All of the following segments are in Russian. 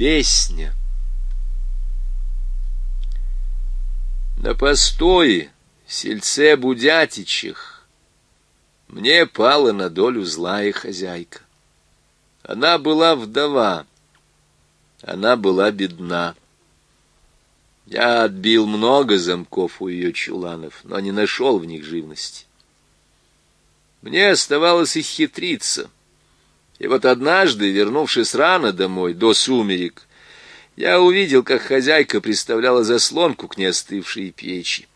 Песня На постое в сельце Будятичах мне пала на долю злая хозяйка. Она была вдова, она была бедна. Я отбил много замков у ее чуланов, но не нашел в них живности. Мне оставалось их хитриться. И вот однажды, вернувшись рано домой, до сумерек, я увидел, как хозяйка приставляла заслонку к неостывшей печи.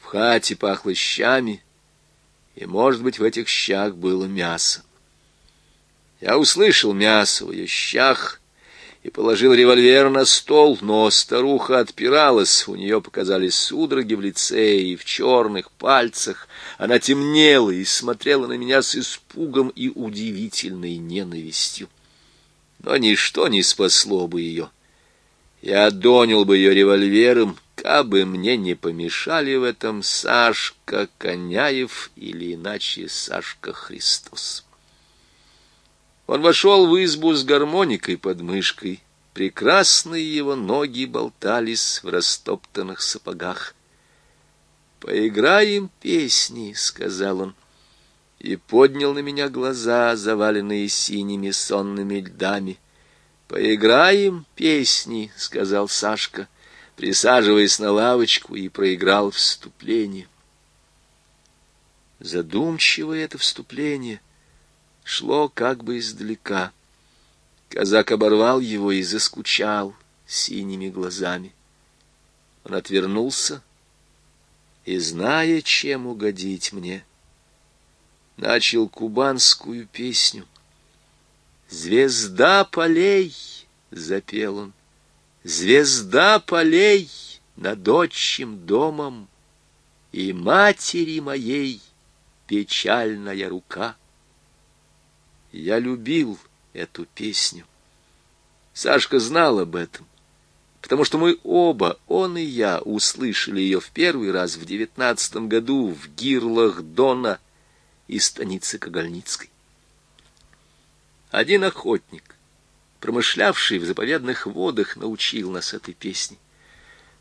В хате пахло щами, и, может быть, в этих щах было мясо. Я услышал мясо в ее щах, и положил револьвер на стол, но старуха отпиралась, у нее показались судороги в лице и в черных пальцах. Она темнела и смотрела на меня с испугом и удивительной ненавистью. Но ничто не спасло бы ее. Я донил бы ее револьвером, кабы мне не помешали в этом Сашка Коняев или иначе Сашка Христос. Он вошел в избу с гармоникой под мышкой. Прекрасные его ноги болтались в растоптанных сапогах. «Поиграем песни», — сказал он, и поднял на меня глаза, заваленные синими сонными льдами. «Поиграем песни», — сказал Сашка, присаживаясь на лавочку, и проиграл вступление. Задумчивое это вступление — шло как бы издалека. Казак оборвал его и заскучал синими глазами. Он отвернулся и, зная, чем угодить мне, начал кубанскую песню. «Звезда полей!» — запел он. «Звезда полей над отчим домом, и матери моей печальная рука». Я любил эту песню. Сашка знал об этом, потому что мы оба, он и я, услышали ее в первый раз в девятнадцатом году в гирлах Дона из станицы Когольницкой. Один охотник, промышлявший в заповедных водах, научил нас этой песне.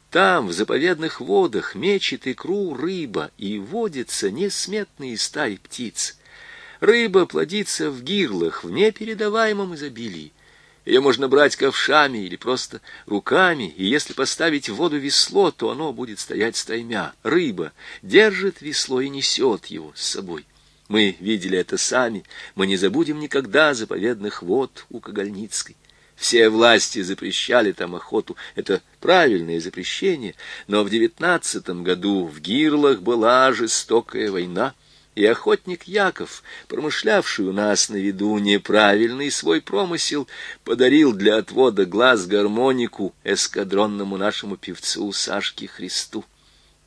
Там, в заповедных водах, мечет икру рыба, и водятся несметные стаи птиц. Рыба плодится в гирлах в непередаваемом изобилии. Ее можно брать ковшами или просто руками, и если поставить в воду весло, то оно будет стоять стаймя. Рыба держит весло и несет его с собой. Мы видели это сами, мы не забудем никогда заповедных вод у Когольницкой. Все власти запрещали там охоту. Это правильное запрещение, но в девятнадцатом году в Гирлах была жестокая война и охотник Яков, промышлявший у нас на виду неправильный свой промысел, подарил для отвода глаз гармонику эскадронному нашему певцу Сашке Христу.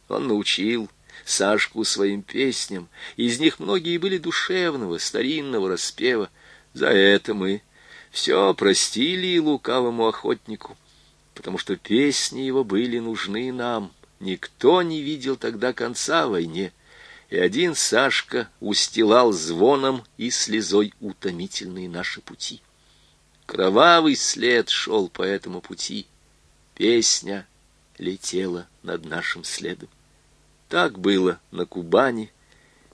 Он научил Сашку своим песням, из них многие были душевного, старинного распева. За это мы все простили лукавому охотнику, потому что песни его были нужны нам. Никто не видел тогда конца войне, и один Сашка устилал звоном и слезой утомительные наши пути. Кровавый след шел по этому пути, песня летела над нашим следом. Так было на Кубани,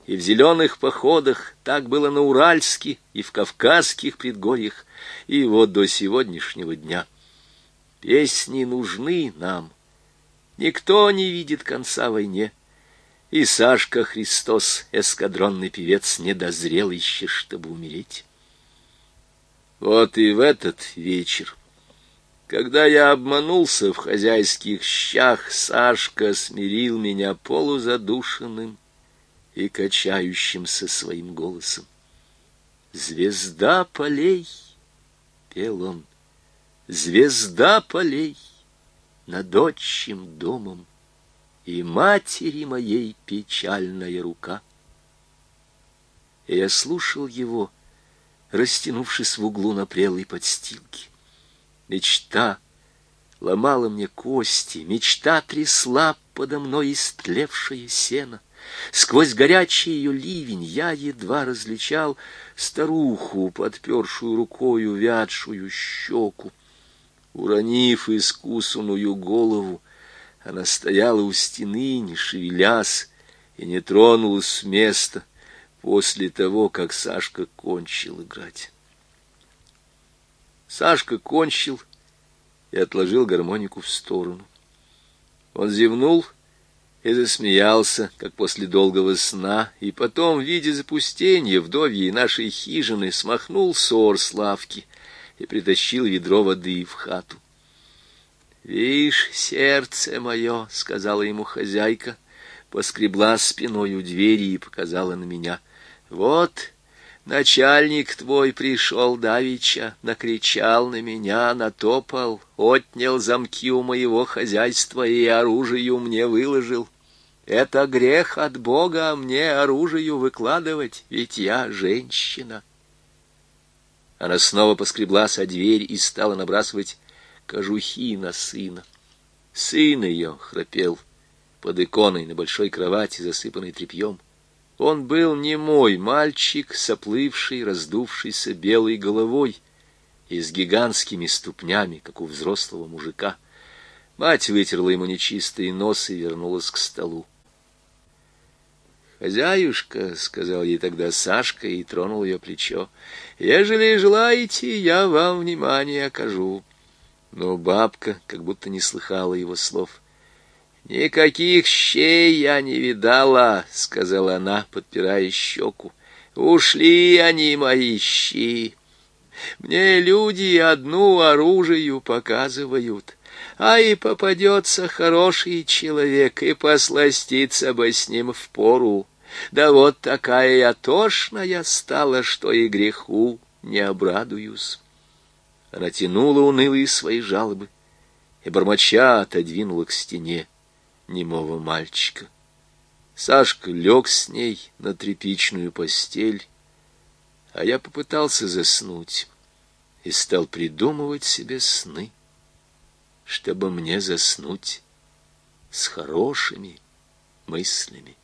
и в зеленых походах, так было на Уральске и в Кавказских предгорьях, и вот до сегодняшнего дня. Песни нужны нам. Никто не видит конца войне. И Сашка Христос, эскадронный певец, не дозрел еще, чтобы умереть. Вот и в этот вечер, когда я обманулся в хозяйских щах, Сашка смирил меня полузадушенным и качающимся своим голосом. «Звезда полей!» — пел он. «Звезда полей над отчим домом!» И матери моей печальная рука. И я слушал его, растянувшись в углу на прелой подстилке. Мечта ломала мне кости, мечта трясла подо мной истлевшее сено. Сквозь горячий ее ливень я едва различал старуху, подпершую рукою вядшую щеку. Уронив искусанную голову, она стояла у стены, не шевелясь, и не тронулась с места после того, как Сашка кончил играть. Сашка кончил и отложил гармонику в сторону. Он зевнул и засмеялся, как после долгого сна, и потом, видя запустение вдовьей нашей хижины, смахнул сор с лавки и притащил ведро воды в хату. «Вишь, сердце мое», — сказала ему хозяйка, поскребла спиной у двери и показала на меня. «Вот начальник твой пришел давеча, накричал на меня, натопал, отнял замки у моего хозяйства и оружию мне выложил». Это грех от Бога мне оружию выкладывать, ведь я женщина. Она снова поскреблась о дверь и стала набрасывать кожухи на сына. Сын ее храпел под иконой на большой кровати, засыпанной тряпьем. Он был не мой мальчик, соплывший, раздувшийся белой головой и с гигантскими ступнями, как у взрослого мужика. Мать вытерла ему нечистый нос и вернулась к столу. «Хозяюшка», — сказал ей тогда Сашка и тронул ее плечо, — «ежели желаете, я вам внимание окажу». Но бабка как будто не слыхала его слов. «Никаких щей я не видала», — сказала она, подпирая щеку. «Ушли они, мои щи. Мне люди одну оружию показывают» а и попадется хороший человек, и посластиться бы с ним в пору. Да вот такая я тошная стала, что и греху не обрадуюсь. Она тянула унылые свои жалобы и, бормоча, отодвинула к стене немого мальчика. Сашка лег с ней на тряпичную постель, а я попытался заснуть и стал придумывать себе сны чтобы мне заснуть с хорошими мыслями.